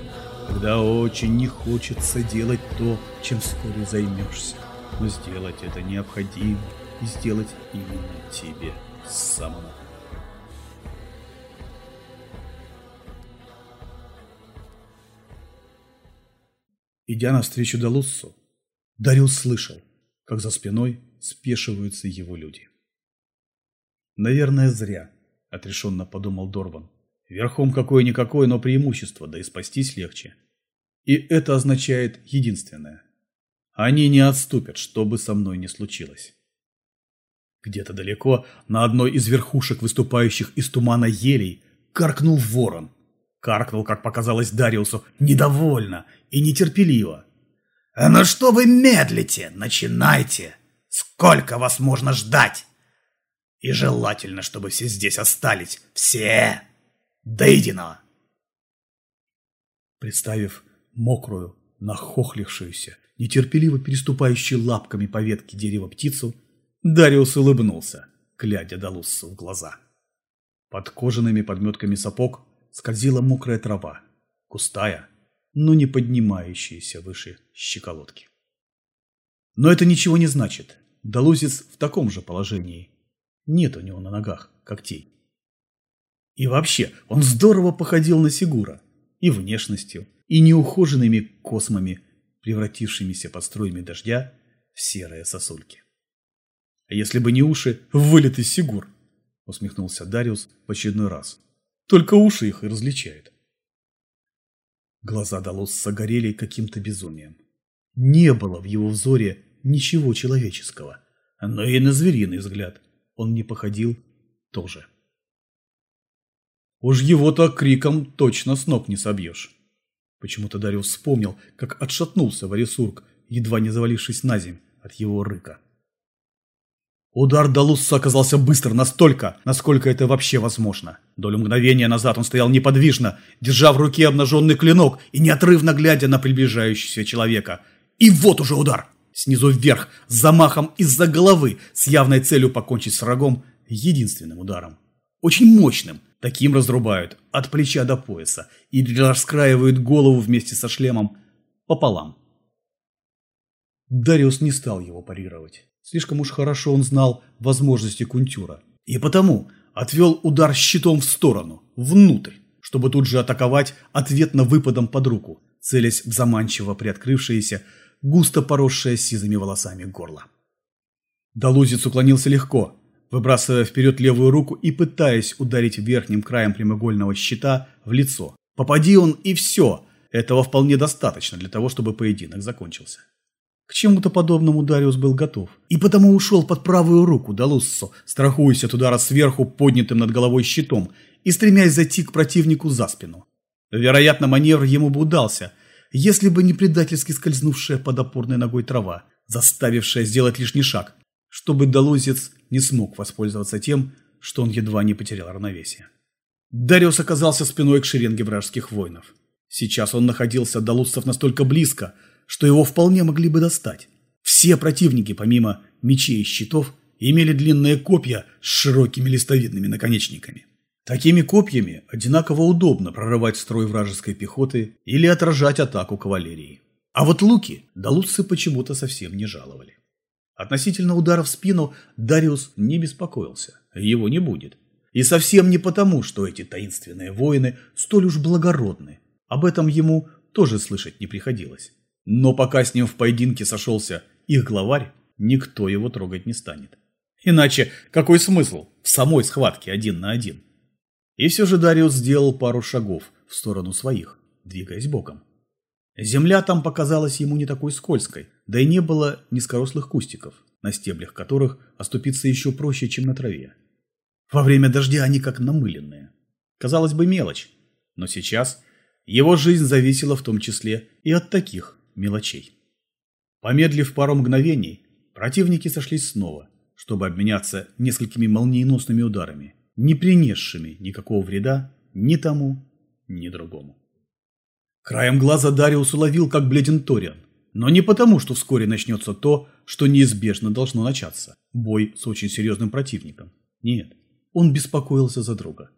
Когда очень не хочется делать то, чем вскоре займешься. Но сделать это необходимо и сделать именно тебе самому. Идя навстречу Далуссу, Дариус слышал, как за спиной спешиваются его люди. Наверное, зря. отрешенно подумал Дорван. Верхом какое-никакое, но преимущество, да и спастись легче. И это означает единственное. Они не отступят, что бы со мной ни случилось. Где-то далеко, на одной из верхушек выступающих из тумана елей, каркнул ворон. Каркнул, как показалось Дариусу, недовольно и нетерпеливо. «Ну что вы медлите? Начинайте! Сколько вас можно ждать? И желательно, чтобы все здесь остались. Все! До единого!» Представив мокрую, нахохлившуюся, нетерпеливо переступающую лапками по ветке дерева птицу, Дариус улыбнулся, глядя Далуссу в глаза. Под кожаными подметками сапог скользила мокрая трава, густая, но не поднимающаяся выше щеколотки. Но это ничего не значит. Далузец в таком же положении. Нет у него на ногах когтей. И вообще, он здорово походил на Сигура. И внешностью, и неухоженными космами, превратившимися под струями дождя в серые сосульки. А если бы не уши, вылет из Сигур, усмехнулся Дариус в очередной раз. Только уши их и различают. Глаза Далосса горели каким-то безумием. Не было в его взоре ничего человеческого, но и на звериный взгляд он не походил тоже. Уж его-то криком точно с ног не собьешь. Почему-то Дариус вспомнил, как отшатнулся Варисург, едва не завалившись на земь от его рыка. Удар Далусса оказался быстр настолько, насколько это вообще возможно. Долю мгновения назад он стоял неподвижно, держа в руке обнаженный клинок и неотрывно глядя на приближающегося человека. И вот уже удар! Снизу вверх, с замахом из-за головы, с явной целью покончить с врагом единственным ударом. Очень мощным, таким разрубают от плеча до пояса и раскраивают голову вместе со шлемом пополам. Дариус не стал его парировать. Слишком уж хорошо он знал возможности Кунтюра. И потому отвел удар щитом в сторону, внутрь, чтобы тут же атаковать ответно выпадом под руку, целясь в заманчиво приоткрывшееся, густо поросшее сизыми волосами горло. Далузец уклонился легко, выбрасывая вперед левую руку и пытаясь ударить верхним краем прямоугольного щита в лицо. Попади он и все, этого вполне достаточно для того, чтобы поединок закончился. К чему-то подобному Дариус был готов. И потому ушел под правую руку Далуссо, страхуясь от удара сверху поднятым над головой щитом и стремясь зайти к противнику за спину. Вероятно, маневр ему бы удался, если бы не предательски скользнувшая под опорной ногой трава, заставившая сделать лишний шаг, чтобы Далузец не смог воспользоваться тем, что он едва не потерял равновесие. Дариус оказался спиной к шеренге вражеских воинов. Сейчас он находился до луссов настолько близко, что его вполне могли бы достать. Все противники, помимо мечей и щитов, имели длинные копья с широкими листовидными наконечниками. Такими копьями одинаково удобно прорывать строй вражеской пехоты или отражать атаку кавалерии. А вот луки далутцы почему-то совсем не жаловали. Относительно удара в спину Дариус не беспокоился, его не будет. И совсем не потому, что эти таинственные воины столь уж благородны. Об этом ему тоже слышать не приходилось. Но пока с ним в поединке сошелся их главарь, никто его трогать не станет. Иначе какой смысл в самой схватке один на один? И все же Дариус сделал пару шагов в сторону своих, двигаясь боком. Земля там показалась ему не такой скользкой, да и не было низкорослых кустиков, на стеблях которых оступиться еще проще, чем на траве. Во время дождя они как намыленные. Казалось бы, мелочь, но сейчас его жизнь зависела в том числе и от таких мелочей. Помедлив пару мгновений, противники сошлись снова, чтобы обменяться несколькими молниеносными ударами, не принесшими никакого вреда ни тому, ни другому. Краем глаза Дариус уловил, как бледен Ториан, но не потому, что вскоре начнется то, что неизбежно должно начаться – бой с очень серьезным противником. Нет, он беспокоился за друга.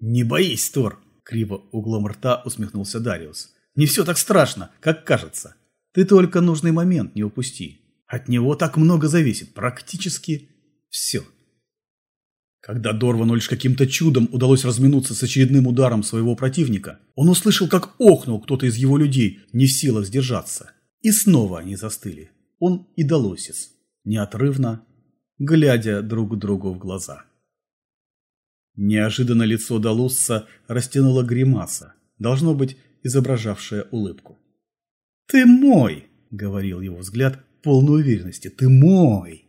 «Не боись, Тор!» – криво углом рта усмехнулся Дариус. Не все так страшно, как кажется. Ты только нужный момент не упусти. От него так много зависит, практически все. Когда Дорвану лишь каким-то чудом удалось разминуться с очередным ударом своего противника, он услышал, как охнул кто-то из его людей, не в силах сдержаться. И снова они застыли. Он и Долосец, неотрывно, глядя друг другу в глаза. Неожиданно лицо Далусса растянуло гримаса, должно быть, изображавшая улыбку. «Ты мой!» — говорил его взгляд, полной уверенности. «Ты мой!»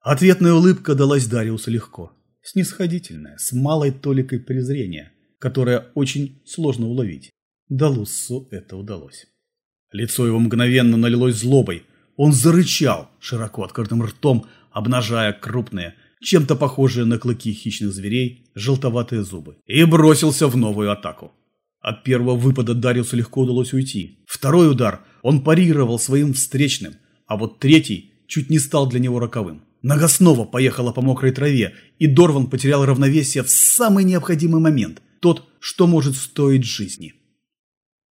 Ответная улыбка далась Дариусу легко, снисходительная, с малой толикой презрения, которое очень сложно уловить. Далуссу это удалось. Лицо его мгновенно налилось злобой. Он зарычал, широко открытым ртом, обнажая крупные, чем-то похожие на клыки хищных зверей, желтоватые зубы, и бросился в новую атаку. От первого выпада Дариусу легко удалось уйти. Второй удар он парировал своим встречным, а вот третий чуть не стал для него роковым. Нога снова поехала по мокрой траве, и Дорван потерял равновесие в самый необходимый момент, тот, что может стоить жизни.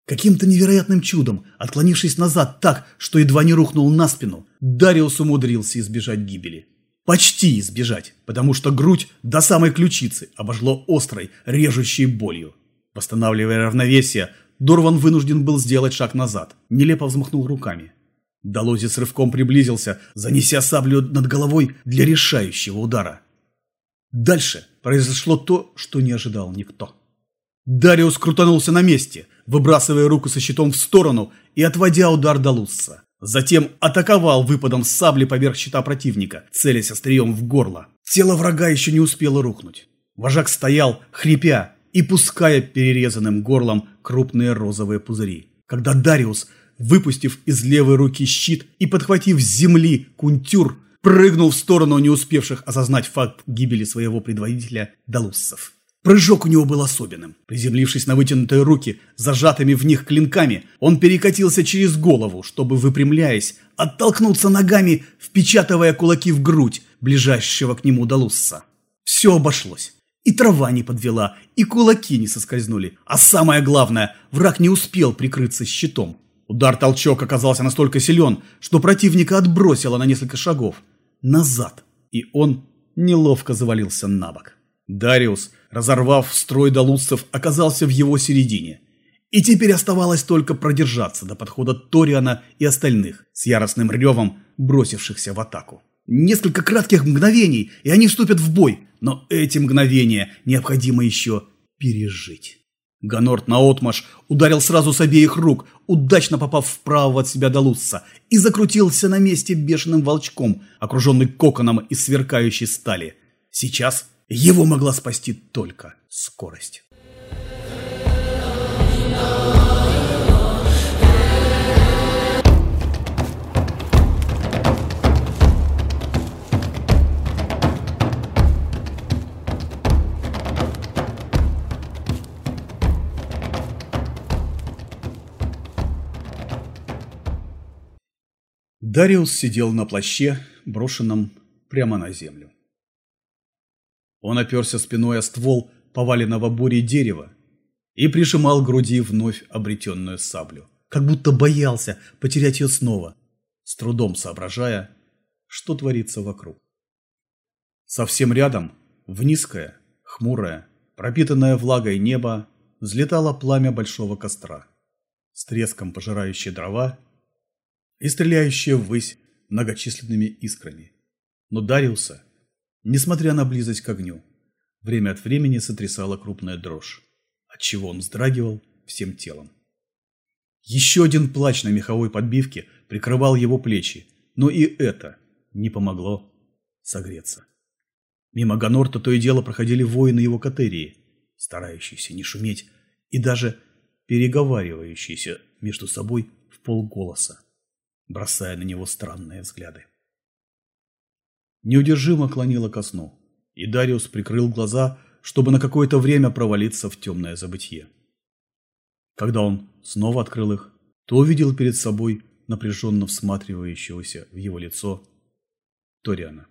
Каким-то невероятным чудом, отклонившись назад так, что едва не рухнул на спину, Дариус умудрился избежать гибели. Почти избежать, потому что грудь до самой ключицы обожгло острой, режущей болью. Восстанавливая равновесие, Дорван вынужден был сделать шаг назад, нелепо взмахнул руками. Долози с рывком приблизился, занеся саблю над головой для решающего удара. Дальше произошло то, что не ожидал никто. Дариус крутанулся на месте, выбрасывая руку со щитом в сторону и отводя удар Далусса. Затем атаковал выпадом сабли поверх щита противника, целясь острием в горло. Тело врага еще не успело рухнуть. Вожак стоял, хрипя и пуская перерезанным горлом крупные розовые пузыри. Когда Дариус выпустив из левой руки щит и подхватив с земли кунтюр, прыгнул в сторону не успевших осознать факт гибели своего предводителя Далуссов. Прыжок у него был особенным. Приземлившись на вытянутые руки, зажатыми в них клинками, он перекатился через голову, чтобы, выпрямляясь, оттолкнуться ногами, впечатывая кулаки в грудь ближайшего к нему Далусса. Все обошлось. И трава не подвела, и кулаки не соскользнули. А самое главное, враг не успел прикрыться щитом. Удар-толчок оказался настолько силен, что противника отбросило на несколько шагов. Назад. И он неловко завалился на бок. Дариус, разорвав строй долуцев, оказался в его середине. И теперь оставалось только продержаться до подхода Ториана и остальных, с яростным ревом бросившихся в атаку. Несколько кратких мгновений, и они вступят в бой, но эти мгновения необходимо еще пережить. Ганорт наотмашь ударил сразу с обеих рук, удачно попав вправо от себя до Лусса, и закрутился на месте бешеным волчком, окруженный коконом из сверкающей стали. Сейчас его могла спасти только скорость. Дариус сидел на плаще, брошенном прямо на землю. Он оперся спиной о ствол поваленного бурей дерева и прижимал к груди вновь обретенную саблю, как будто боялся потерять ее снова, с трудом соображая, что творится вокруг. Совсем рядом, в низкое, хмурое, пропитанное влагой небо, взлетало пламя большого костра, с треском пожирающее дрова и стреляющая ввысь многочисленными искрами. Но Дариуса, несмотря на близость к огню, время от времени сотрясала крупная дрожь, отчего он вздрагивал всем телом. Еще один плач на меховой подбивке прикрывал его плечи, но и это не помогло согреться. Мимо Ганорта то и дело проходили воины его катерии, старающиеся не шуметь и даже переговаривающиеся между собой в полголоса бросая на него странные взгляды. Неудержимо клонило ко сну, и Дариус прикрыл глаза, чтобы на какое-то время провалиться в темное забытье. Когда он снова открыл их, то увидел перед собой напряженно всматривающегося в его лицо Ториана.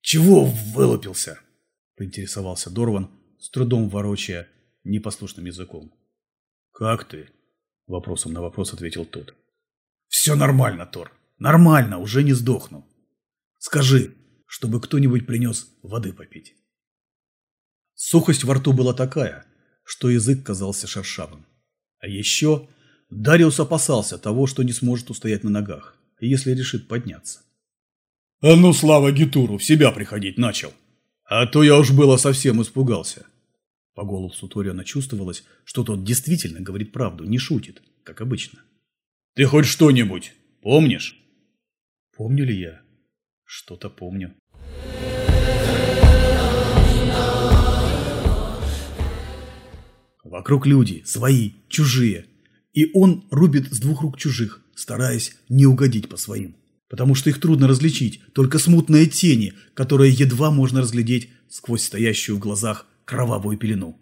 «Чего вылупился?» – поинтересовался Дорван, с трудом ворочая непослушным языком. «Как ты?» – вопросом на вопрос ответил тот. Все нормально, Тор. Нормально, уже не сдохну. Скажи, чтобы кто-нибудь принес воды попить. Сухость во рту была такая, что язык казался шершавым. А еще Дариус опасался того, что не сможет устоять на ногах, если решит подняться. «А ну, слава Гитуру, в себя приходить начал!» А то я уж было совсем испугался. По голосу Ториана чувствовалось, что тот действительно говорит правду, не шутит, как обычно. Ты хоть что-нибудь помнишь? Помню ли я? Что-то помню. Вокруг люди, свои, чужие. И он рубит с двух рук чужих, стараясь не угодить по своим. Потому что их трудно различить, только смутные тени, которые едва можно разглядеть сквозь стоящую в глазах кровавую пелену.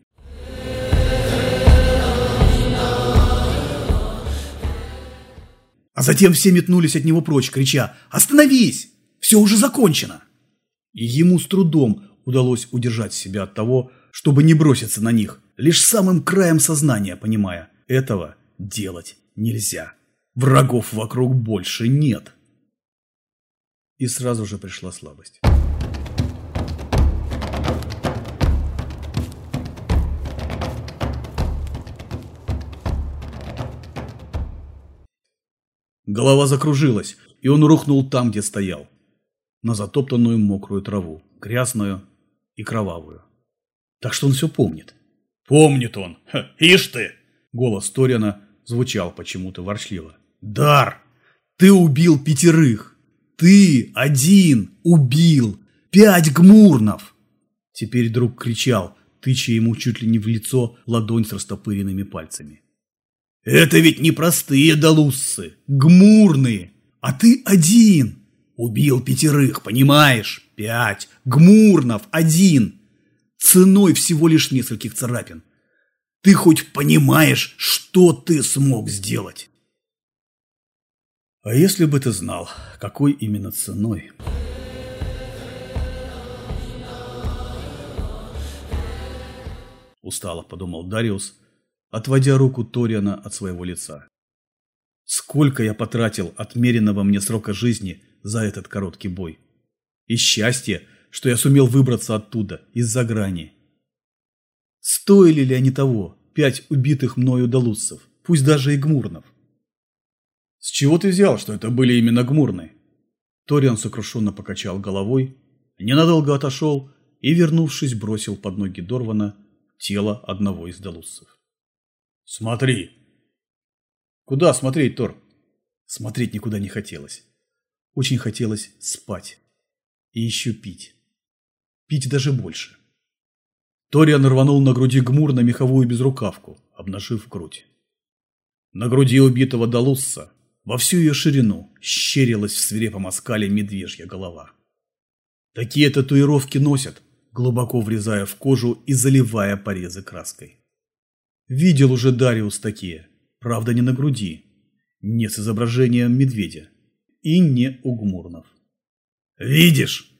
А затем все метнулись от него прочь, крича «Остановись! Все уже закончено!» И ему с трудом удалось удержать себя от того, чтобы не броситься на них, лишь самым краем сознания понимая, этого делать нельзя. Врагов вокруг больше нет. И сразу же пришла слабость. Голова закружилась, и он рухнул там, где стоял. На затоптанную мокрую траву, грязную и кровавую. Так что он все помнит. Помнит он. Ха, ишь ты! Голос Ториана звучал почему-то ворчливо. Дар! Ты убил пятерых! Ты один убил пять гмурнов! Теперь друг кричал, тыча ему чуть ли не в лицо ладонь с растопыренными пальцами. Это ведь не простые долуссы, гмурные, а ты один. Убил пятерых, понимаешь? Пять. Гмурнов один. Ценой всего лишь нескольких царапин. Ты хоть понимаешь, что ты смог сделать? А если бы ты знал, какой именно ценой? Устало подумал Дариус, отводя руку Ториана от своего лица. Сколько я потратил отмеренного мне срока жизни за этот короткий бой. И счастье, что я сумел выбраться оттуда, из-за грани. Стоили ли они того, пять убитых мною долуссов, пусть даже и гмурнов? С чего ты взял, что это были именно гмурны? Ториан сокрушенно покачал головой, ненадолго отошел и, вернувшись, бросил под ноги Дорвана тело одного из долуссов. Смотри. Куда смотреть, Тор? Смотреть никуда не хотелось. Очень хотелось спать. И еще пить. Пить даже больше. Ториан рванул на груди гмур на меховую безрукавку, обнажив грудь. На груди убитого Далусса во всю ее ширину щерилась в свирепом оскале медвежья голова. Такие татуировки носят, глубоко врезая в кожу и заливая порезы краской. Видел уже Дариус такие, правда не на груди, не с изображением медведя и не у гмурнов. «Видишь?»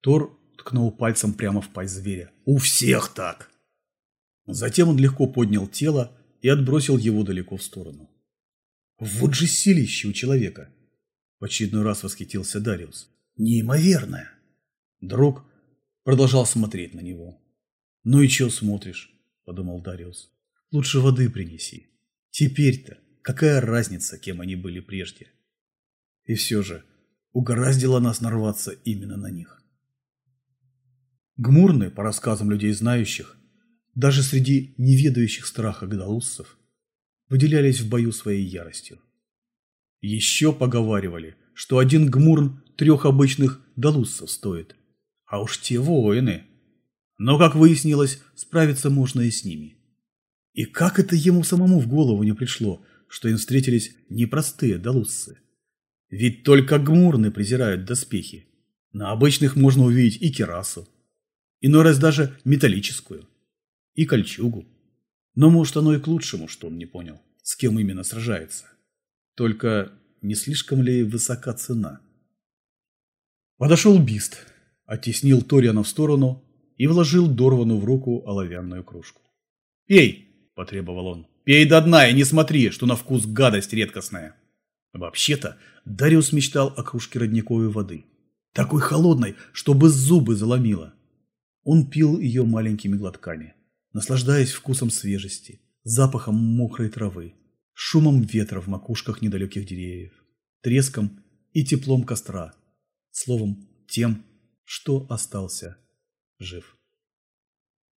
Тор ткнул пальцем прямо в пасть зверя. «У всех так!» Затем он легко поднял тело и отбросил его далеко в сторону. «Вот же силище у человека!» В очередной раз восхитился Дариус. «Неимоверное!» Друг продолжал смотреть на него. «Ну и чего смотришь?» Подумал Дариус. Лучше воды принеси. Теперь-то какая разница, кем они были прежде? И все же угораздило нас нарваться именно на них. Гмурны, по рассказам людей знающих, даже среди неведающих страха гадалуссов, выделялись в бою своей яростью. Еще поговаривали, что один гмурн трех обычных далуссов стоит, а уж те воины – но, как выяснилось, справиться можно и с ними. И как это ему самому в голову не пришло, что им встретились непростые долуссы? Ведь только гмурны презирают доспехи. На обычных можно увидеть и керасу, иной раз даже металлическую, и кольчугу. Но может оно и к лучшему, что он не понял, с кем именно сражается. Только не слишком ли высока цена? Подошел Бист, оттеснил Ториана в сторону и вложил Дорвану в руку оловянную кружку. «Пей!» – потребовал он. «Пей до дна и не смотри, что на вкус гадость редкостная!» Вообще-то Дариус мечтал о кружке родниковой воды. Такой холодной, чтобы зубы заломило. Он пил ее маленькими глотками, наслаждаясь вкусом свежести, запахом мокрой травы, шумом ветра в макушках недалеких деревьев, треском и теплом костра, словом, тем, что остался жив.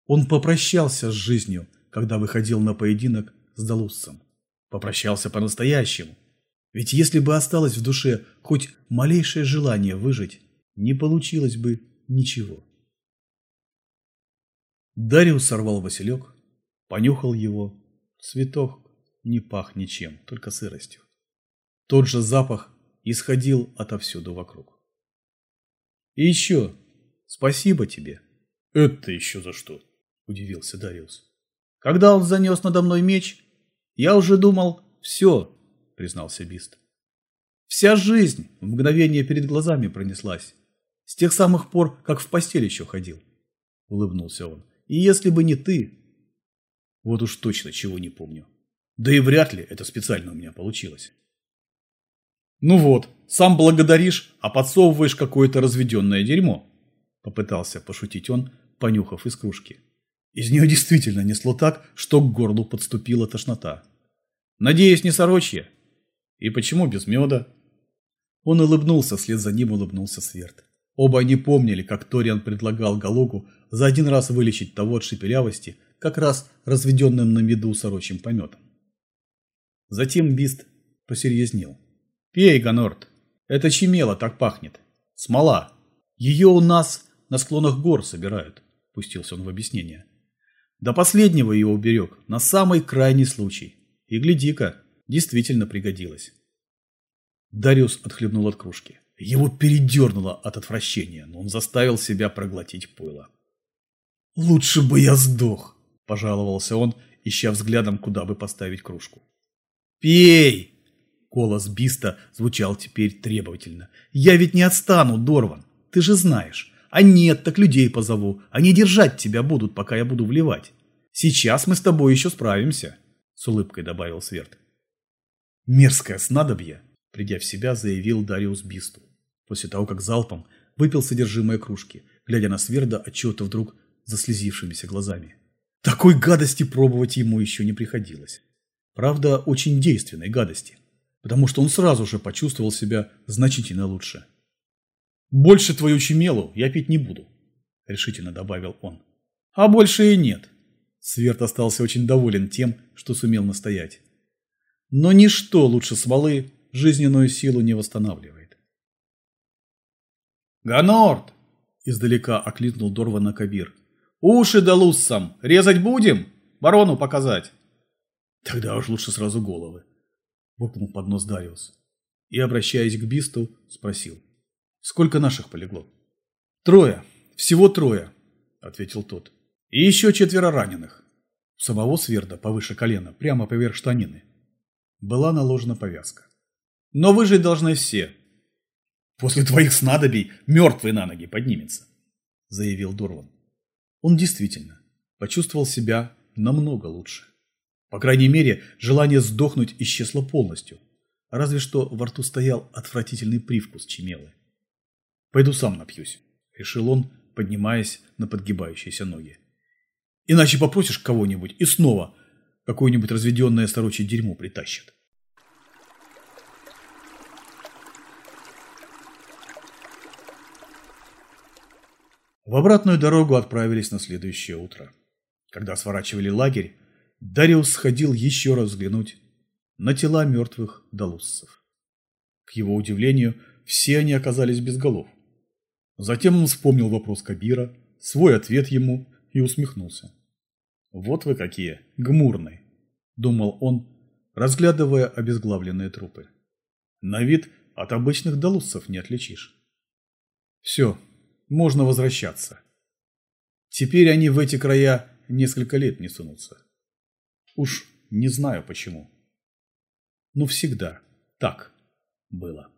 Он попрощался с жизнью, когда выходил на поединок с Далусцем. Попрощался по-настоящему. Ведь если бы осталось в душе хоть малейшее желание выжить, не получилось бы ничего. Дариус сорвал василек, понюхал его. Цветок не пах ничем, только сыростью. Тот же запах исходил отовсюду вокруг. И еще, спасибо тебе. Это еще за что? Удивился Дариус. Когда он занес надо мной меч, я уже думал, все, признался Бист. Вся жизнь в мгновение перед глазами пронеслась. С тех самых пор, как в постель еще ходил. Улыбнулся он. И если бы не ты... Вот уж точно чего не помню. Да и вряд ли это специально у меня получилось. Ну вот, сам благодаришь, а подсовываешь какое-то разведенное дерьмо. Попытался пошутить он, понюхав из кружки. Из нее действительно несло так, что к горлу подступила тошнота. Надеюсь, не сорочье. И почему без меда? Он улыбнулся, вслед за ним улыбнулся Сверд. Оба они помнили, как Ториан предлагал Галогу за один раз вылечить того от шепелявости, как раз разведенным на меду сорочим пометом. Затем Бист посерьезнел. «Пей, Ганорт, это чемело так пахнет. Смола. Ее у нас на склонах гор собирают», – пустился он в объяснение. До последнего ее уберег, на самый крайний случай. И гляди-ка, действительно пригодилось. Дариус отхлебнул от кружки. Его передернуло от отвращения, но он заставил себя проглотить пойло. «Лучше бы я сдох!» – пожаловался он, ища взглядом, куда бы поставить кружку. «Пей!» – голос Биста звучал теперь требовательно. «Я ведь не отстану, Дорван, ты же знаешь. А нет, так людей позову. Они держать тебя будут, пока я буду вливать. Сейчас мы с тобой еще справимся», – с улыбкой добавил Сверд. «Мерзкое снадобье!» – придя в себя, заявил Дариус Бисту после того, как залпом выпил содержимое кружки, глядя на Сверда отчего-то вдруг заслезившимися глазами. Такой гадости пробовать ему еще не приходилось. Правда, очень действенной гадости, потому что он сразу же почувствовал себя значительно лучше. «Больше твою чемелу я пить не буду», – решительно добавил он. «А больше и нет». Сверд остался очень доволен тем, что сумел настоять. Но ничто лучше смолы жизненную силу не восстанавливает. «Ганорт!» – издалека окликнул Дорвана Кабир. «Уши да луссам! Резать будем? Барону показать!» «Тогда уж лучше сразу головы!» – буркнул под нос Дариус. И, обращаясь к Бисту, спросил. «Сколько наших полегло?» «Трое. Всего трое», – ответил тот. «И еще четверо раненых. У самого Сверда повыше колена, прямо поверх штанины. Была наложена повязка. Но выжить должны все, После твоих снадобий мертвый на ноги поднимется, заявил Дорван. Он действительно почувствовал себя намного лучше. По крайней мере, желание сдохнуть исчезло полностью. Разве что во рту стоял отвратительный привкус чемелы. «Пойду сам напьюсь», – решил он, поднимаясь на подгибающиеся ноги. «Иначе попросишь кого-нибудь и снова какое-нибудь разведенное сорочье дерьмо притащат». В обратную дорогу отправились на следующее утро. Когда сворачивали лагерь, Дариус сходил еще раз взглянуть на тела мертвых долуссов. К его удивлению, все они оказались без голов. Затем он вспомнил вопрос Кабира, свой ответ ему и усмехнулся. «Вот вы какие, гмурные!» – думал он, разглядывая обезглавленные трупы. «На вид от обычных долуссов не отличишь». «Все, можно возвращаться. Теперь они в эти края несколько лет не сунутся. Уж не знаю почему. Но всегда так было.